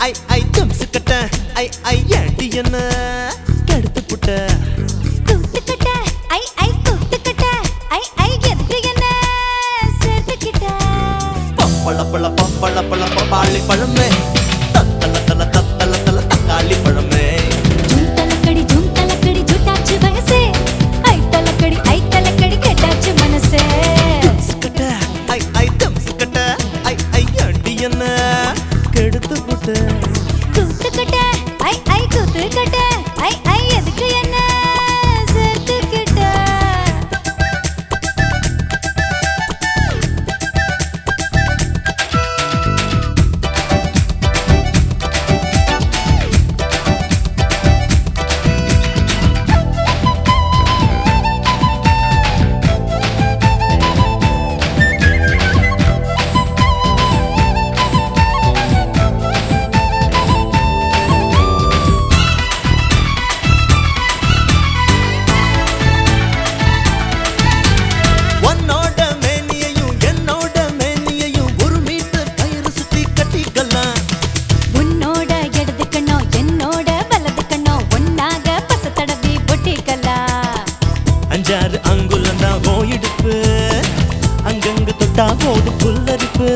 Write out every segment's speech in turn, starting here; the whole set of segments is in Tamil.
ஐ ஐ தம்சு கட்ட ஐ ஐ ஆண்டி என்ன? கடுத்து புட்ட. கூட்டுக்கட்ட ஐ ஐ கூட்டுக்கட்ட ஐ ஐ எத்து என்ன? சேர்த்துக்கிட்ட பப்பள பள பப்பள பள பப்பாளி பழமே. தத்தல தல தத்தல தல தக்காளி பழமே. there அஞ்சாறு அங்குலம் தான் ஓயிடுப்பு. அங்கங்க தொட்டா போது புல்லரிப்பு.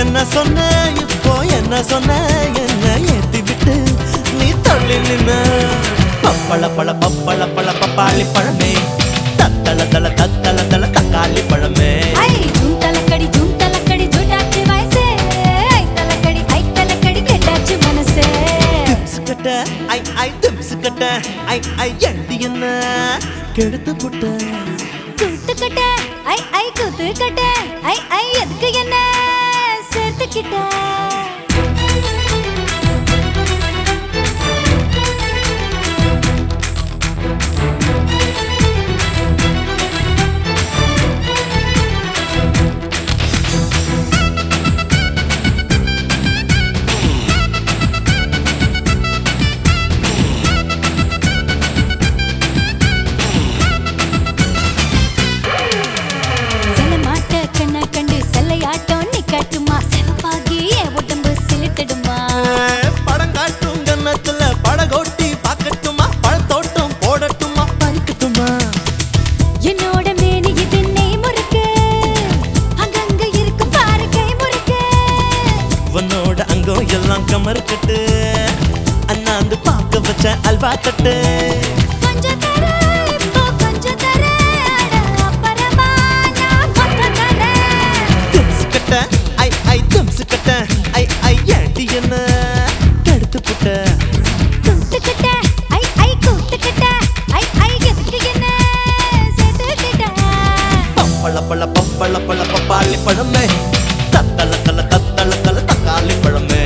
என்ன சொன்ன இப்போ என்ன சொன்ன என்ன ஏத்தி விட்டு. நீ தள்ளி நின்ன. பப்பள பழ பப்பள பழ பப்பாளி பழமே. தத்தள தள தத்தள திம்சு ஐ ஐ எழுதி என்ன? கெடுத்து புட்ட கூத்துக்கட்ட ஐ ஐ கூத்துக்கட்ட ஐ ஐ எதுக்கு என்ன? சேர்த்துக்கிட்ட. நெஞ்செல்லாம் கமர் கட்டு. அண்ணா வந்து பார்க்க வச்ச அல்வா தட்டு. ஐ ஐ தம்சு கட்ட. ஐ ஐ ஏட்டி என்ன? கடுத்து புட்ட. பழ பழ பழ பழ பப்பாளி பழமே. தத்தள தல தத்தள தல தக்காளி பழமே.